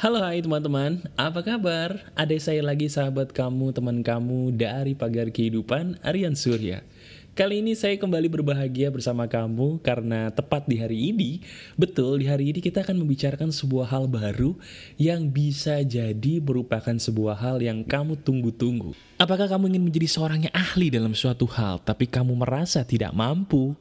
Halo hai teman-teman, apa kabar? Ada saya lagi sahabat kamu, teman kamu dari Pagar Kehidupan, Aryan Surya. Kali ini saya kembali berbahagia bersama kamu karena tepat di hari ini, betul di hari ini kita akan membicarakan sebuah hal baru yang bisa jadi merupakan sebuah hal yang kamu tunggu-tunggu. Apakah kamu ingin menjadi seorang yang ahli dalam suatu hal tapi kamu merasa tidak mampu?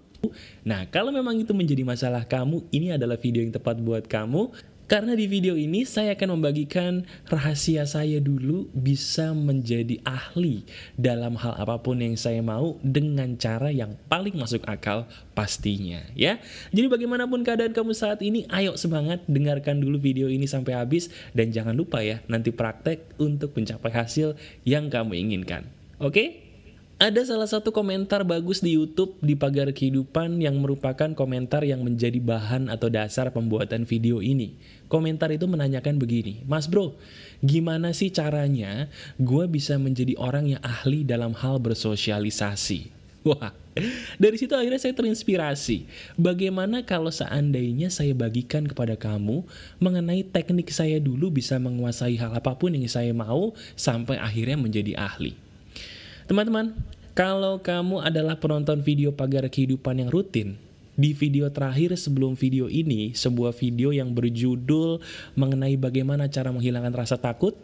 Nah, kalau memang itu menjadi masalah kamu, ini adalah video yang tepat buat kamu. Karena di video ini saya akan membagikan rahasia saya dulu bisa menjadi ahli dalam hal apa pun yang saya mau dengan cara yang paling masuk akal pastinya ya. Jadi bagaimanapun keadaan kamu saat ini, ayo semangat dengarkan dulu video ini sampai habis dan jangan lupa ya nanti praktek untuk mencapai hasil yang kamu inginkan. Oke? Ada salah satu komentar bagus di YouTube di pagar kehidupan yang merupakan komentar yang menjadi bahan atau dasar pembuatan video ini. Komentar itu menanyakan begini, Mas bro, gimana sih caranya gue bisa menjadi orang yang ahli dalam hal bersosialisasi? Wah, dari situ akhirnya saya terinspirasi. Bagaimana kalau seandainya saya bagikan kepada kamu mengenai teknik saya dulu bisa menguasai hal apa pun yang saya mau sampai akhirnya menjadi ahli. Teman-teman, kalau kamu adalah penonton video pagar kehidupan yang rutin, di video terakhir sebelum video ini, sebuah video yang berjudul mengenai bagaimana cara menghilangkan rasa takut,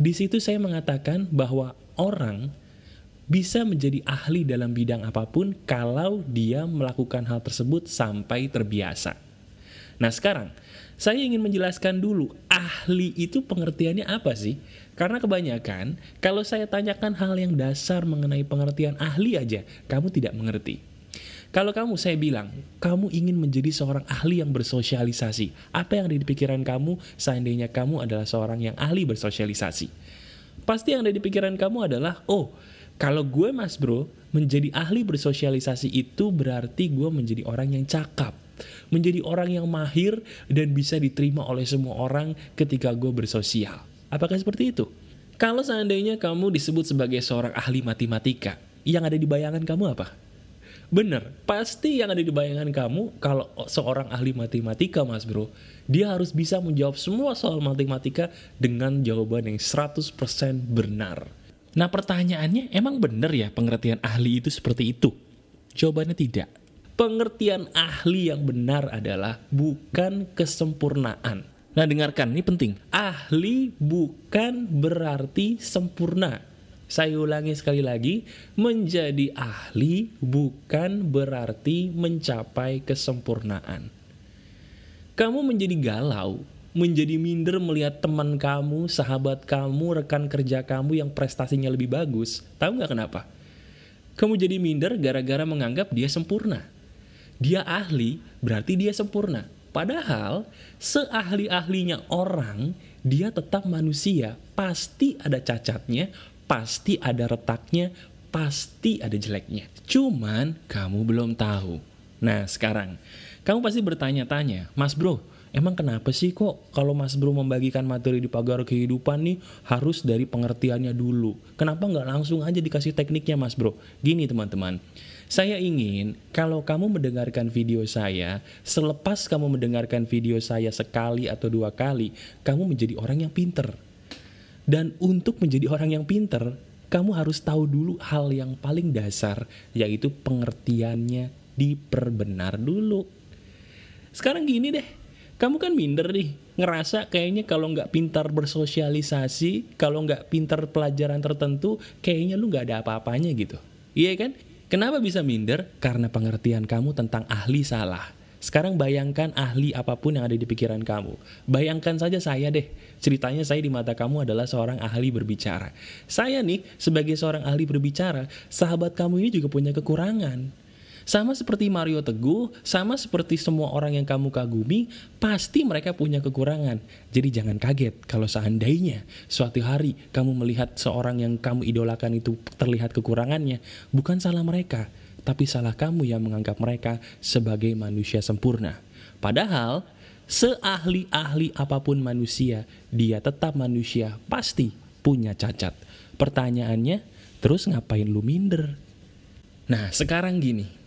di situ saya mengatakan bahwa orang bisa menjadi ahli dalam bidang apa pun kalau dia melakukan hal tersebut sampai terbiasa. Nah sekarang, saya ingin menjelaskan dulu, ahli itu pengertiannya apa sih? Karena kebanyakan, kalau saya tanyakan hal yang dasar mengenai pengertian ahli aja, kamu tidak mengerti. Kalau kamu, saya bilang, kamu ingin menjadi seorang ahli yang bersosialisasi. Apa yang ada di pikiran kamu seandainya kamu adalah seorang yang ahli bersosialisasi? Pasti yang ada di pikiran kamu adalah, oh, kalau gue mas bro, menjadi ahli bersosialisasi itu berarti gue menjadi orang yang cakap menjadi orang yang mahir dan bisa diterima oleh semua orang ketika gue bersosial. Apakah seperti itu? Kalau seandainya kamu disebut sebagai seorang ahli matematika, yang ada di bayangan kamu apa? Bener, pasti yang ada di bayangan kamu kalau seorang ahli matematika mas bro, dia harus bisa menjawab semua soal matematika dengan jawaban yang 100% benar. Nah pertanyaannya, emang bener ya pengertian ahli itu seperti itu? Jawabannya tidak. Pengertian ahli yang benar adalah bukan kesempurnaan. Nah dengarkan, ini penting. Ahli bukan berarti sempurna. Saya ulangi sekali lagi, menjadi ahli bukan berarti mencapai kesempurnaan. Kamu menjadi galau, menjadi minder melihat teman kamu, sahabat kamu, rekan kerja kamu yang prestasinya lebih bagus. Tahu nggak kenapa? Kamu jadi minder gara-gara menganggap dia sempurna dia ahli, berarti dia sempurna. Padahal seahli-ahlinya orang, dia tetap manusia, pasti ada cacatnya, pasti ada retaknya, pasti ada jeleknya. Cuman kamu belum tahu. Nah sekarang, kamu pasti bertanya-tanya, Mas Bro, emang kenapa sih kok kalau Mas Bro membagikan materi di pagar kehidupan nih harus dari pengertiannya dulu? Kenapa nggak langsung aja dikasih tekniknya Mas Bro? Gini teman-teman, saya ingin kalau kamu mendengarkan video saya, selepas kamu mendengarkan video saya sekali atau dua kali, kamu menjadi orang yang pinter. Dan untuk menjadi orang yang pinter, kamu harus tahu dulu hal yang paling dasar, yaitu pengertiannya diperbenar dulu. Sekarang gini deh, kamu kan minder nih, ngerasa kayaknya kalau nggak pintar bersosialisasi, kalau nggak pintar pelajaran tertentu, kayaknya lu nggak ada apa-apanya gitu. Iya kan? Kenapa bisa minder? Karena pengertian kamu tentang ahli salah. Sekarang bayangkan ahli apa pun yang ada di pikiran kamu. Bayangkan saja saya deh, ceritanya saya di mata kamu adalah seorang ahli berbicara. Saya nih, sebagai seorang ahli berbicara, sahabat kamu ini juga punya kekurangan. Sama seperti Mario Teguh, sama seperti semua orang yang kamu kagumi, pasti mereka punya kekurangan. Jadi jangan kaget kalau seandainya suatu hari kamu melihat seorang yang kamu idolakan itu terlihat kekurangannya, bukan salah mereka, tapi salah kamu yang menganggap mereka sebagai manusia sempurna. Padahal, seahli-ahli apa pun manusia, dia tetap manusia, pasti punya cacat. Pertanyaannya, terus ngapain lu minder? Nah, sekarang gini,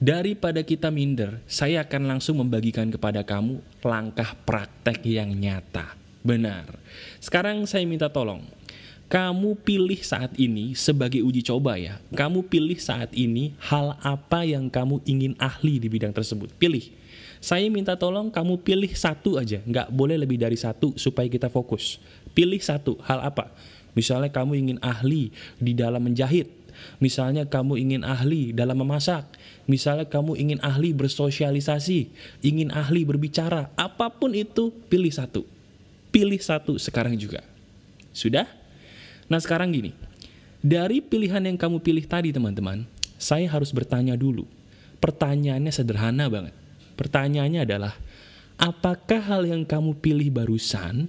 Daripada kita minder, saya akan langsung membagikan kepada kamu langkah praktek yang nyata. Benar. Sekarang saya minta tolong. Kamu pilih saat ini sebagai uji coba ya. Kamu pilih saat ini hal apa yang kamu ingin ahli di bidang tersebut. Pilih. Saya minta tolong kamu pilih satu aja. Nggak boleh lebih dari satu supaya kita fokus. Pilih satu. Hal apa? Misalnya kamu ingin ahli di dalam menjahit. Misalnya kamu ingin ahli dalam memasak. Misalnya kamu ingin ahli bersosialisasi. Ingin ahli berbicara. Apa pun itu, pilih satu pilih satu sekarang juga. Sudah? Nah sekarang gini, dari pilihan yang kamu pilih tadi teman-teman, saya harus bertanya dulu. Pertanyaannya sederhana banget. Pertanyaannya adalah, apakah hal yang kamu pilih barusan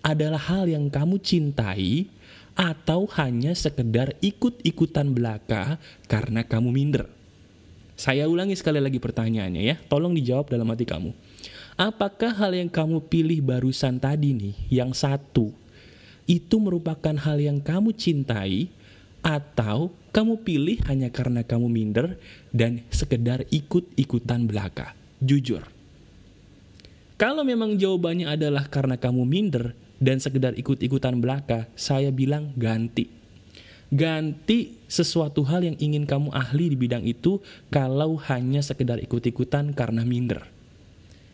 adalah hal yang kamu cintai atau hanya sekedar ikut-ikutan belaka karena kamu minder? Saya ulangi sekali lagi pertanyaannya ya, tolong dijawab dalam hati kamu. Apakah hal yang kamu pilih barusan tadi nih, yang satu, itu merupakan hal yang kamu cintai, atau kamu pilih hanya karena kamu minder dan sekedar ikut-ikutan belaka? Jujur. Kalau memang jawabannya adalah karena kamu minder dan sekedar ikut-ikutan belaka, saya bilang ganti. Ganti sesuatu hal yang ingin kamu ahli di bidang itu kalau hanya sekedar ikut-ikutan karena minder.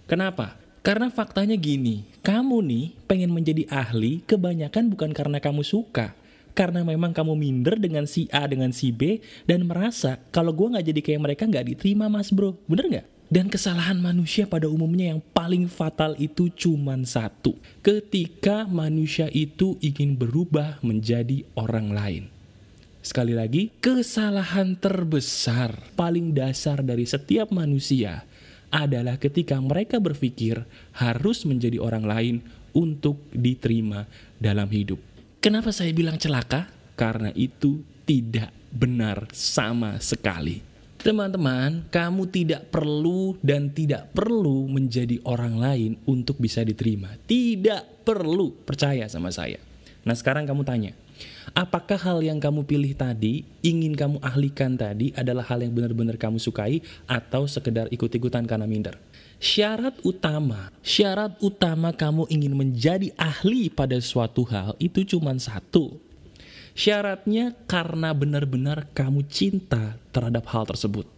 Kenapa? Karena faktanya gini, kamu nih pengen menjadi ahli kebanyakan bukan karena kamu suka, karena memang kamu minder dengan si A dengan si B dan merasa kalau gue nggak jadi kayak mereka nggak diterima mas bro, bener nggak? Dan kesalahan manusia pada umumnya yang paling fatal itu cuma satu. Ketika manusia itu ingin berubah menjadi orang lain. Sekali lagi, kesalahan terbesar paling dasar dari setiap manusia adalah ketika mereka berpikir harus menjadi orang lain untuk diterima dalam hidup. Kenapa saya bilang celaka? Karena itu tidak benar sama sekali. Teman-teman, kamu tidak perlu dan tidak perlu menjadi orang lain untuk bisa diterima. Tidak perlu, percaya sama saya. Nah sekarang kamu tanya, Apakah hal yang kamu pilih tadi, ingin kamu ahlikan tadi adalah hal yang benar-benar kamu sukai atau sekedar ikut-ikutan karena minder? Syarat utama, syarat utama kamu ingin menjadi ahli pada suatu hal itu cuma satu. Syaratnya karena benar-benar kamu cinta terhadap hal tersebut.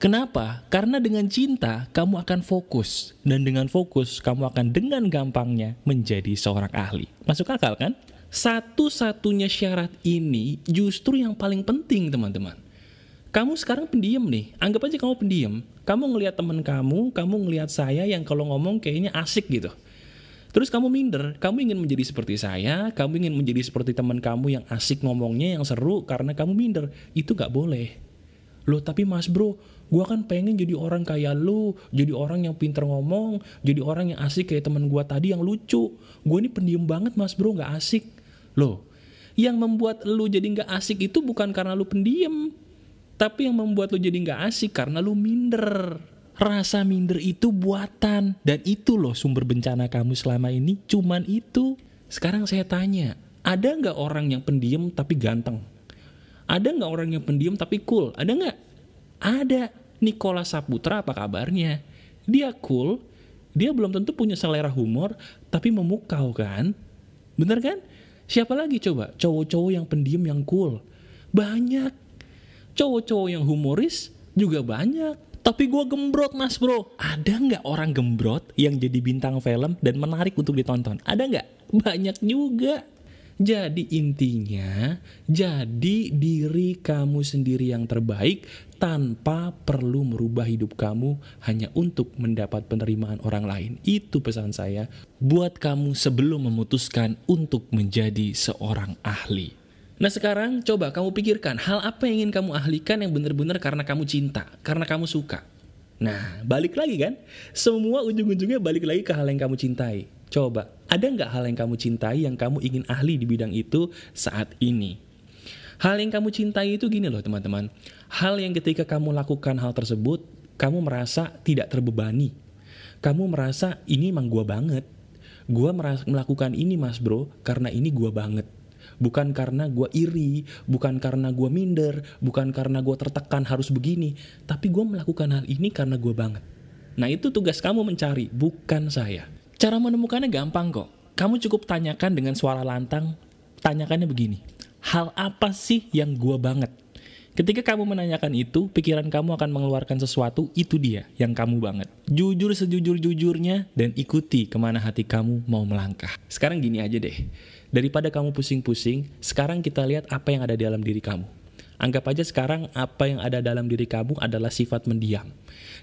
Kenapa? Karena dengan cinta kamu akan fokus dan dengan fokus kamu akan dengan gampangnya menjadi seorang ahli. Masuk akal kan? Satu-satunya syarat ini justru yang paling penting teman-teman. Kamu sekarang pendiam nih, anggap aja kamu pendiam. Kamu ngelihat teman kamu, kamu ngelihat saya yang kalau ngomong kayaknya asik gitu. Terus kamu minder, kamu ingin menjadi seperti saya, kamu ingin menjadi seperti teman kamu yang asik ngomongnya, yang seru karena kamu minder. Itu gak boleh. Loh tapi mas bro, gue kan pengen jadi orang kayak lu, jadi orang yang pinter ngomong, jadi orang yang asik kayak teman gue tadi yang lucu. Gue ini pendiam banget mas bro, gak asik. Loh, yang membuat lu jadi nggak asik itu bukan karena lu pendiam, tapi yang membuat lu jadi nggak asik karena lu minder. Rasa minder itu buatan, dan itu loh sumber bencana kamu selama ini cuman itu. Sekarang saya tanya, ada nggak orang yang pendiam tapi ganteng? Ada nggak orang yang pendiam tapi cool? Ada nggak? Ada. Nikola Saputra apa kabarnya? Dia cool, dia belum tentu punya selera humor, tapi memukau kan? Bener kan? Siapa lagi coba? Cowok-cowok yang pendiam yang cool. Banyak. Cowok-cowok yang humoris juga banyak. Tapi gue gembrot mas bro. Ada nggak orang gembrot yang jadi bintang film dan menarik untuk ditonton? Ada nggak? Banyak juga. Jadi intinya, jadi diri kamu sendiri yang terbaik tanpa perlu merubah hidup kamu hanya untuk mendapat penerimaan orang lain. Itu pesan saya buat kamu sebelum memutuskan untuk menjadi seorang ahli. Nah sekarang coba kamu pikirkan hal apa yang ingin kamu ahlikan yang benar-benar karena kamu cinta, karena kamu suka. Nah balik lagi kan, semua ujung-ujungnya balik lagi ke hal yang kamu cintai. Coba, ada nggak hal yang kamu cintai yang kamu ingin ahli di bidang itu saat ini? Hal yang kamu cintai itu gini loh teman-teman. Hal yang ketika kamu lakukan hal tersebut, kamu merasa tidak terbebani. Kamu merasa ini emang gua banget. Gua melakukan ini mas bro, karena ini gua banget. Bukan karena gua iri, bukan karena gua minder, bukan karena gua tertekan harus begini. Tapi gua melakukan hal ini karena gua banget. Nah itu tugas kamu mencari, bukan saya. Cara menemukannya gampang kok. kamu cukup tanyakan dengan suara lantang, tanyakannya begini, hal apa sih yang gua banget? Ketika kamu menanyakan itu, pikiran kamu akan mengeluarkan sesuatu, itu dia yang kamu banget. Jujur sejujur-jujurnya dan ikuti ke mana hati kamu mau melangkah. Sekarang gini aja deh, daripada kamu pusing-pusing, sekarang kita lihat apa yang ada dalam diri kamu. Anggap aja sekarang apa yang ada dalam diri kamu adalah sifat mendiam.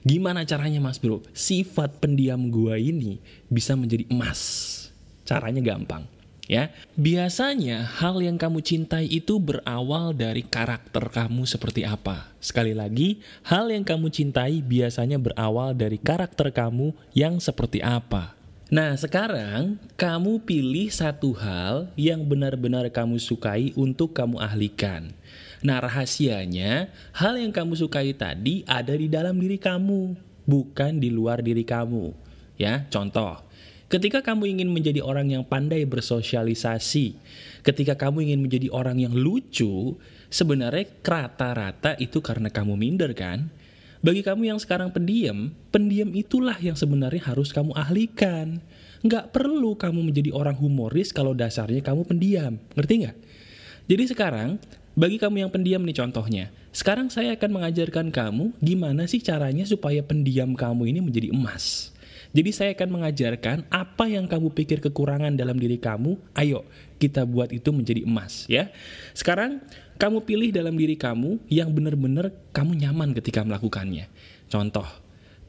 Gimana caranya mas bro? Sifat pendiam gua ini bisa menjadi emas. Caranya gampang ya. Biasanya hal yang kamu cintai itu berawal dari karakter kamu seperti apa. Sekali lagi, hal yang kamu cintai biasanya berawal dari karakter kamu yang seperti apa. Nah, sekarang kamu pilih satu hal yang benar-benar kamu sukai untuk kamu ahlikan. Nah, rahasianya, hal yang kamu sukai tadi ada di dalam diri kamu, bukan di luar diri kamu. Ya, contoh, Ketika kamu ingin menjadi orang yang pandai bersosialisasi, ketika kamu ingin menjadi orang yang lucu, sebenarnya rata-rata itu karena kamu minder kan? Bagi kamu yang sekarang pendiam, pendiam itulah yang sebenarnya harus kamu ahlikan. Nggak perlu kamu menjadi orang humoris kalau dasarnya kamu pendiam. Ngerti nggak? Jadi sekarang, bagi kamu yang pendiam nih contohnya, sekarang saya akan mengajarkan kamu gimana sih caranya supaya pendiam kamu ini menjadi emas. Jadi saya akan mengajarkan apa yang kamu pikir kekurangan dalam diri kamu, ayo kita buat itu menjadi emas ya. Sekarang kamu pilih dalam diri kamu yang benar-benar kamu nyaman ketika melakukannya. Contoh,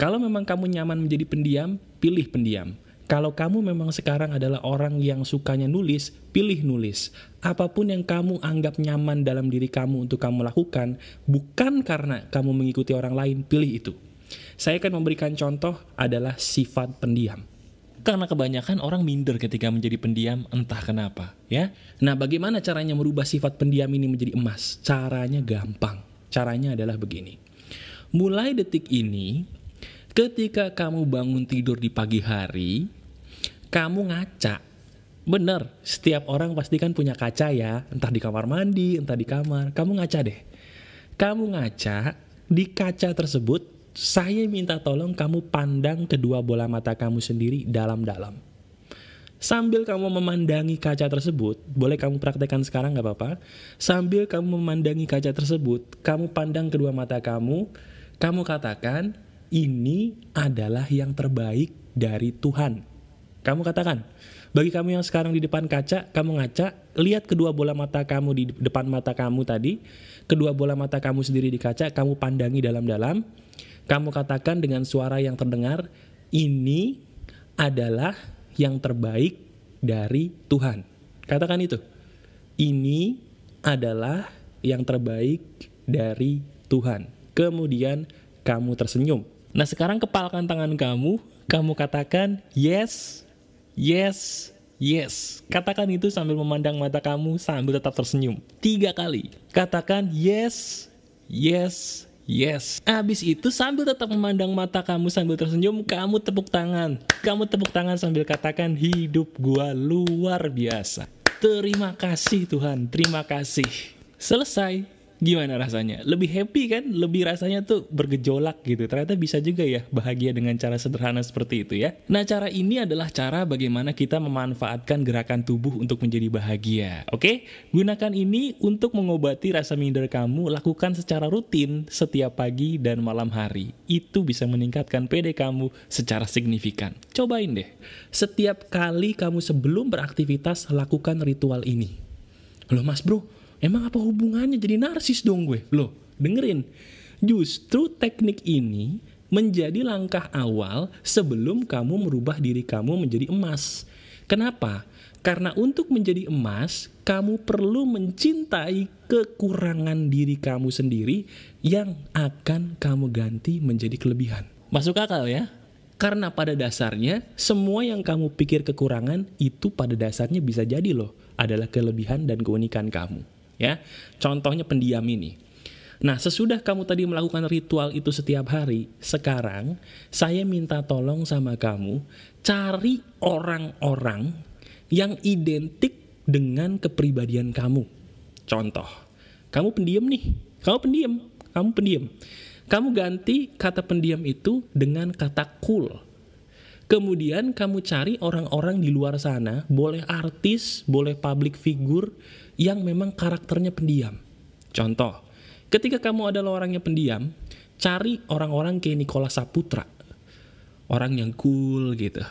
kalau memang kamu nyaman menjadi pendiam, pilih pendiam. Kalau kamu memang sekarang adalah orang yang sukanya nulis, pilih nulis. Apa pun yang kamu anggap nyaman dalam diri kamu untuk kamu lakukan, bukan karena kamu mengikuti orang lain, pilih itu. Saya akan memberikan contoh adalah sifat pendiam. Karena kebanyakan orang minder ketika menjadi pendiam, entah kenapa, ya. Nah, bagaimana caranya merubah sifat pendiam ini menjadi emas? Caranya gampang. Caranya adalah begini. Mulai detik ini, ketika kamu bangun tidur di pagi hari, kamu ngaca. Bener, setiap orang pasti kan punya kaca ya, entah di kamar mandi, entah di kamar. Kamu ngaca deh. Kamu ngaca, di kaca tersebut saya minta tolong kamu pandang kedua bola mata kamu sendiri dalam-dalam. Sambil kamu memandangi kaca tersebut, boleh kamu praktekkan sekarang gak apa-apa. Sambil kamu memandangi kaca tersebut, kamu pandang kedua mata kamu, kamu katakan, ini adalah yang terbaik dari Tuhan. Kamu katakan, bagi kamu yang sekarang di depan kaca, kamu ngaca, lihat kedua bola mata kamu di depan mata kamu tadi, kedua bola mata kamu sendiri di kaca, kamu pandangi dalam-dalam, kamu katakan dengan suara yang terdengar, ini adalah yang terbaik dari Tuhan. Katakan itu. Ini adalah yang terbaik dari Tuhan. Kemudian kamu tersenyum. Nah sekarang kepalkan tangan kamu, kamu katakan yes, yes, yes. Katakan itu sambil memandang mata kamu sambil tetap tersenyum. Tiga kali. Katakan yes, yes, Yes. Abis itu sambil tetap memandang mata kamu sambil tersenyum, kamu tepuk tangan. Kamu tepuk tangan sambil katakan hidup gua luar biasa. Terima kasih Tuhan, terima kasih. Selesai. Gimana rasanya? Lebih happy kan? Lebih rasanya tuh bergejolak gitu. Ternyata bisa juga ya bahagia dengan cara sederhana seperti itu ya. Nah cara ini adalah cara bagaimana kita memanfaatkan gerakan tubuh untuk menjadi bahagia. Oke? Gunakan ini untuk mengobati rasa minder kamu. Lakukan secara rutin setiap pagi dan malam hari. Itu bisa meningkatkan PD kamu secara signifikan. Cobain deh. Setiap kali kamu sebelum beraktivitas lakukan ritual ini. Loh mas bro, Emang apa hubungannya jadi narsis dong gue? Loh, dengerin. Justru teknik ini menjadi langkah awal sebelum kamu merubah diri kamu menjadi emas. Kenapa? Karena untuk menjadi emas, kamu perlu mencintai kekurangan diri kamu sendiri yang akan kamu ganti menjadi kelebihan. Masuk akal ya? Karena pada dasarnya, semua yang kamu pikir kekurangan itu pada dasarnya bisa jadi loh adalah kelebihan dan keunikan kamu ya. Contohnya pendiam ini. Nah, sesudah kamu tadi melakukan ritual itu setiap hari, sekarang saya minta tolong sama kamu cari orang-orang yang identik dengan kepribadian kamu. Contoh, kamu pendiam nih, kamu pendiam, kamu pendiam. Kamu ganti kata pendiam itu dengan kata cool. Kemudian kamu cari orang-orang di luar sana, boleh artis, boleh public figure yang memang karakternya pendiam. Contoh, ketika kamu adalah orangnya pendiam, cari orang-orang kayak Nikola Saputra. Orang yang cool gitu.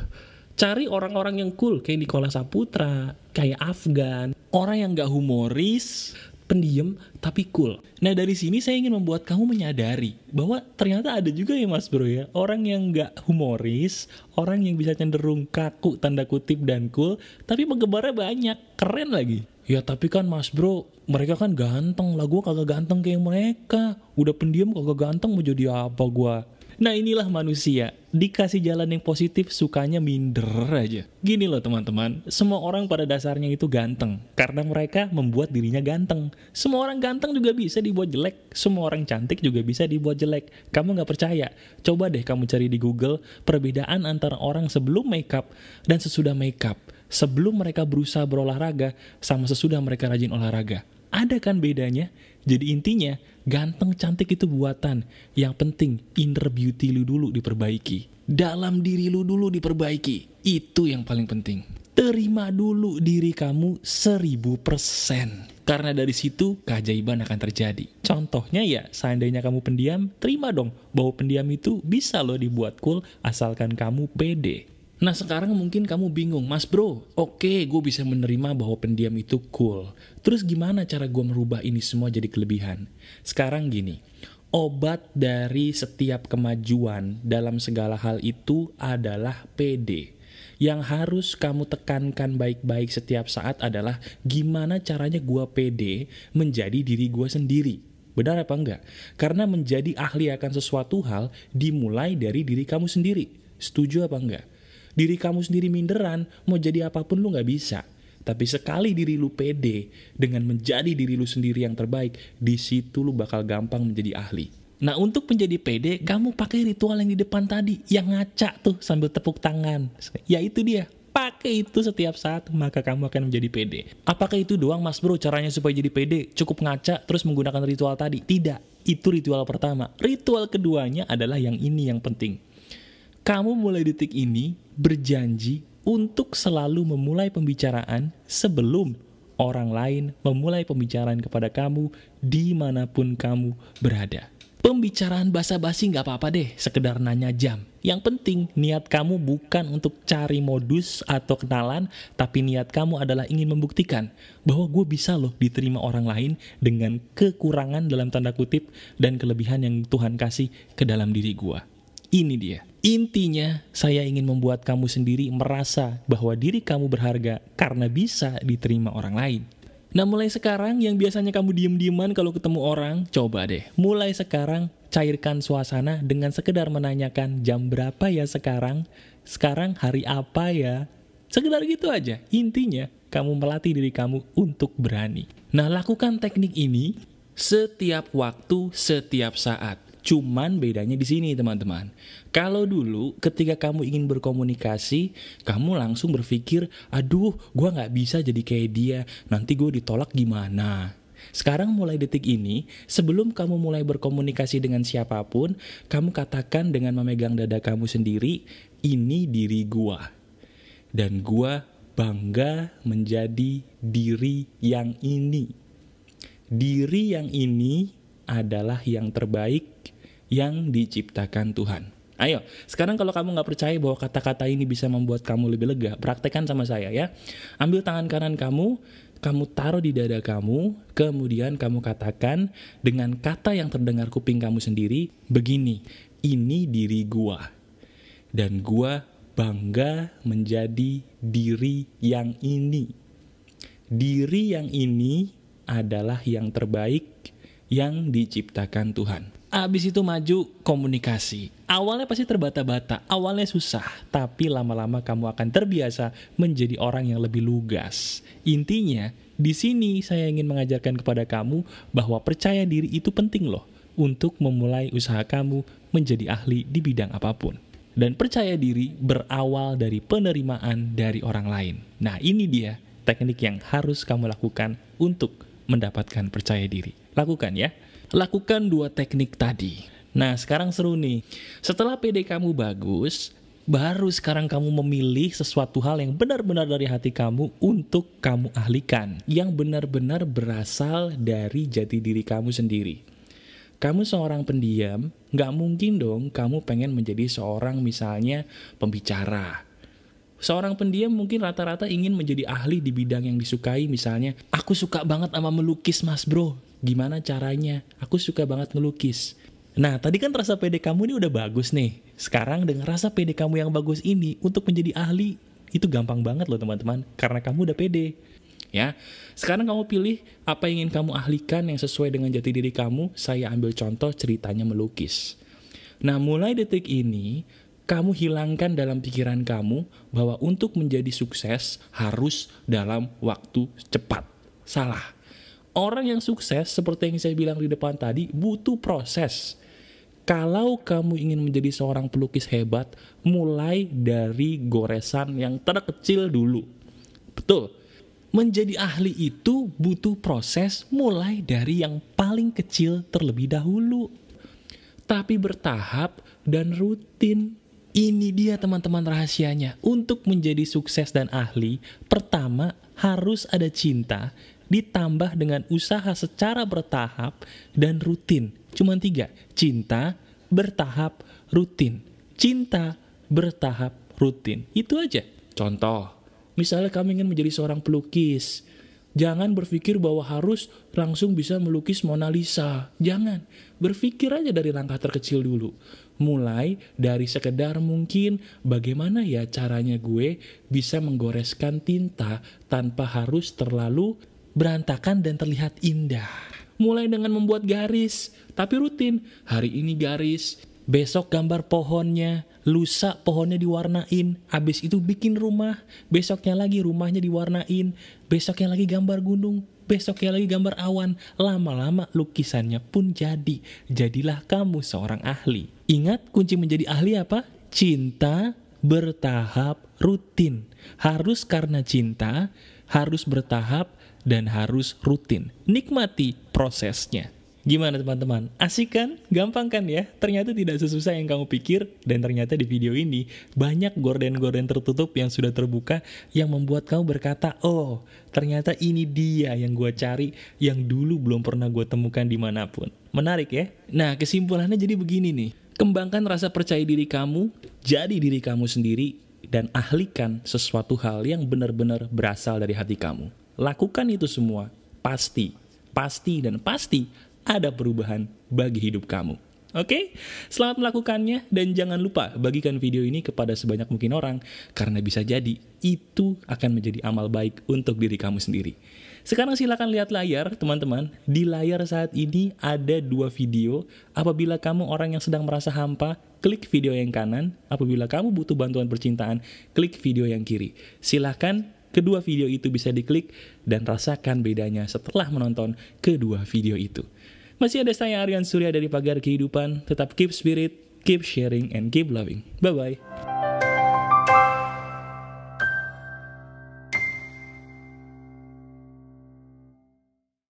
Cari orang-orang yang cool kayak Nikola Saputra, kayak Afgan, orang yang gak humoris, pendiam tapi cool. Nah dari sini saya ingin membuat kamu menyadari bahwa ternyata ada juga ya mas bro ya orang yang nggak humoris, orang yang bisa cenderung kaku tanda kutip dan cool, tapi penggemarnya banyak, keren lagi. Ya tapi kan mas bro, mereka kan ganteng lah, gue kagak ganteng kayak mereka. Udah pendiam kagak ganteng mau jadi apa gue? Nah inilah manusia, dikasih jalan yang positif sukanya minder aja. Gini loh teman-teman, semua orang pada dasarnya itu ganteng, karena mereka membuat dirinya ganteng. Semua orang ganteng juga bisa dibuat jelek, semua orang cantik juga bisa dibuat jelek. Kamu nggak percaya? Coba deh kamu cari di Google perbedaan antara orang sebelum makeup dan sesudah makeup. Sebelum mereka berusaha berolahraga, sama sesudah mereka rajin olahraga. Ada kan bedanya? Jadi intinya, ganteng cantik itu buatan. Yang penting, inner beauty lu dulu diperbaiki. Dalam diri lu dulu diperbaiki. Itu yang paling penting. Terima dulu diri kamu seribu persen. Karena dari situ keajaiban akan terjadi. Contohnya ya, seandainya kamu pendiam, terima dong bahwa pendiam itu bisa loh dibuat cool asalkan kamu pede. Nah sekarang mungkin kamu bingung, mas bro, oke okay, gue bisa menerima bahwa pendiam itu cool. Terus gimana cara gue merubah ini semua jadi kelebihan? Sekarang gini, obat dari setiap kemajuan dalam segala hal itu adalah PD. Yang harus kamu tekankan baik-baik setiap saat adalah gimana caranya gue PD menjadi diri gue sendiri. Benar apa enggak? Karena menjadi ahli akan sesuatu hal dimulai dari diri kamu sendiri. Setuju apa enggak? Diri kamu sendiri minderan, mau jadi apa pun lu gak bisa. Tapi sekali diri lu pede dengan menjadi diri lu sendiri yang terbaik, di situ lu bakal gampang menjadi ahli. Nah untuk menjadi pede, kamu pakai ritual yang di depan tadi, yang ngaca tuh sambil tepuk tangan. Ya itu dia, pakai itu setiap saat, maka kamu akan menjadi pede. Apakah itu doang mas bro caranya supaya jadi pede? Cukup ngaca terus menggunakan ritual tadi? Tidak, itu ritual pertama. Ritual keduanya adalah yang ini yang penting kamu mulai detik ini berjanji untuk selalu memulai pembicaraan sebelum orang lain memulai pembicaraan kepada kamu di mana pun kamu berada. Pembicaraan basa-basi nggak apa-apa deh, sekedar nanya jam. Yang penting niat kamu bukan untuk cari modus atau kenalan, tapi niat kamu adalah ingin membuktikan bahwa gue bisa loh diterima orang lain dengan kekurangan dalam tanda kutip dan kelebihan yang Tuhan kasih ke dalam diri gue. Ini dia. Intinya, saya ingin membuat kamu sendiri merasa bahwa diri kamu berharga karena bisa diterima orang lain. Nah mulai sekarang yang biasanya kamu diem-dieman kalau ketemu orang, coba deh. Mulai sekarang cairkan suasana dengan sekedar menanyakan jam berapa ya sekarang, sekarang hari apa ya. Sekedar gitu aja, intinya kamu melatih diri kamu untuk berani. Nah lakukan teknik ini setiap waktu, setiap saat. Cuman bedanya di sini teman-teman. Kalau dulu ketika kamu ingin berkomunikasi, kamu langsung berpikir, aduh gue gak bisa jadi kayak dia, nanti gue ditolak gimana. Sekarang mulai detik ini, sebelum kamu mulai berkomunikasi dengan siapa pun, kamu katakan dengan memegang dada kamu sendiri, ini diri gua. Dan gua bangga menjadi diri yang ini. Diri yang ini adalah yang terbaik yang diciptakan Tuhan. Ayo, sekarang kalau kamu nggak percaya bahwa kata-kata ini bisa membuat kamu lebih lega, praktekkan sama saya ya. Ambil tangan kanan kamu, kamu taruh di dada kamu, kemudian kamu katakan dengan kata yang terdengar kuping kamu sendiri, begini, ini diri gua. Dan gua bangga menjadi diri yang ini. Diri yang ini adalah yang terbaik yang diciptakan Tuhan. Abis itu maju komunikasi. Awalnya pasti terbata-bata, awalnya susah, tapi lama-lama kamu akan terbiasa menjadi orang yang lebih lugas. Intinya, di sini saya ingin mengajarkan kepada kamu bahwa percaya diri itu penting loh untuk memulai usaha kamu menjadi ahli di bidang apa pun. Dan percaya diri berawal dari penerimaan dari orang lain. Nah, ini dia teknik yang harus kamu lakukan untuk mendapatkan percaya diri. Lakukan ya. Lakukan dua teknik tadi. Nah, sekarang seru nih. Setelah PD kamu bagus, baru sekarang kamu memilih sesuatu hal yang benar-benar dari hati kamu untuk kamu ahlikan. Yang benar-benar berasal dari jati diri kamu sendiri. Kamu seorang pendiam, nggak mungkin dong kamu pengen menjadi seorang misalnya pembicara. Seorang pendiam mungkin rata-rata ingin menjadi ahli di bidang yang disukai misalnya, aku suka banget sama melukis mas bro, gimana caranya? Aku suka banget melukis. Nah, tadi kan rasa pede kamu ini udah bagus nih. Sekarang dengan rasa pede kamu yang bagus ini untuk menjadi ahli, itu gampang banget loh teman-teman, karena kamu udah pede. Ya, sekarang kamu pilih apa yang ingin kamu ahlikan yang sesuai dengan jati diri kamu. Saya ambil contoh ceritanya melukis. Nah, mulai detik ini, kamu hilangkan dalam pikiran kamu bahwa untuk menjadi sukses harus dalam waktu cepat. Salah. Orang yang sukses, seperti yang saya bilang di depan tadi, butuh proses. Kalau kamu ingin menjadi seorang pelukis hebat, mulai dari goresan yang terkecil dulu. Betul. Menjadi ahli itu butuh proses mulai dari yang paling kecil terlebih dahulu. Tapi bertahap dan rutin. Ini dia teman-teman rahasianya. Untuk menjadi sukses dan ahli, pertama harus ada cinta, ditambah dengan usaha secara bertahap dan rutin. Cuma tiga, cinta, bertahap, rutin. Cinta, bertahap, rutin. Itu aja. Contoh, misalnya kami ingin menjadi seorang pelukis. Jangan berpikir bahwa harus langsung bisa melukis Mona Lisa. Jangan. Berpikir aja dari langkah terkecil dulu. Mulai dari sekedar mungkin bagaimana ya caranya gue bisa menggoreskan tinta tanpa harus terlalu berantakan dan terlihat indah. Mulai dengan membuat garis, tapi rutin. Hari ini garis, besok gambar pohonnya, lusa pohonnya diwarnain, habis itu bikin rumah, besoknya lagi rumahnya diwarnain, besoknya lagi gambar gunung, besoknya lagi gambar awan, lama-lama lukisannya pun jadi. Jadilah kamu seorang ahli. Ingat kunci menjadi ahli apa? Cinta bertahap rutin. Harus karena cinta, harus bertahap, dan harus rutin. Nikmati prosesnya. Gimana teman-teman? Asik kan? Gampang kan ya? Ternyata tidak sesusah yang kamu pikir dan ternyata di video ini banyak gorden-gorden tertutup yang sudah terbuka yang membuat kamu berkata, oh ternyata ini dia yang gue cari yang dulu belum pernah gue temukan di mana pun. Menarik ya? Nah kesimpulannya jadi begini nih. Kembangkan rasa percaya diri kamu, jadi diri kamu sendiri, dan ahlikan sesuatu hal yang benar-benar berasal dari hati kamu. Lakukan itu semua, pasti, pasti dan pasti ada perubahan bagi hidup kamu. Oke, selamat melakukannya dan jangan lupa bagikan video ini kepada sebanyak mungkin orang karena bisa jadi itu akan menjadi amal baik untuk diri kamu sendiri. Sekarang silakan lihat layar, teman-teman. Di layar saat ini ada dua video. Apabila kamu orang yang sedang merasa hampa, klik video yang kanan. Apabila kamu butuh bantuan percintaan, klik video yang kiri. Silahkan Kedua video itu bisa diklik dan rasakan bedanya setelah menonton kedua video itu. Masih ada saya Aryan Surya dari Pagar Kehidupan. Tetap keep spirit, keep sharing, and keep loving. Bye-bye.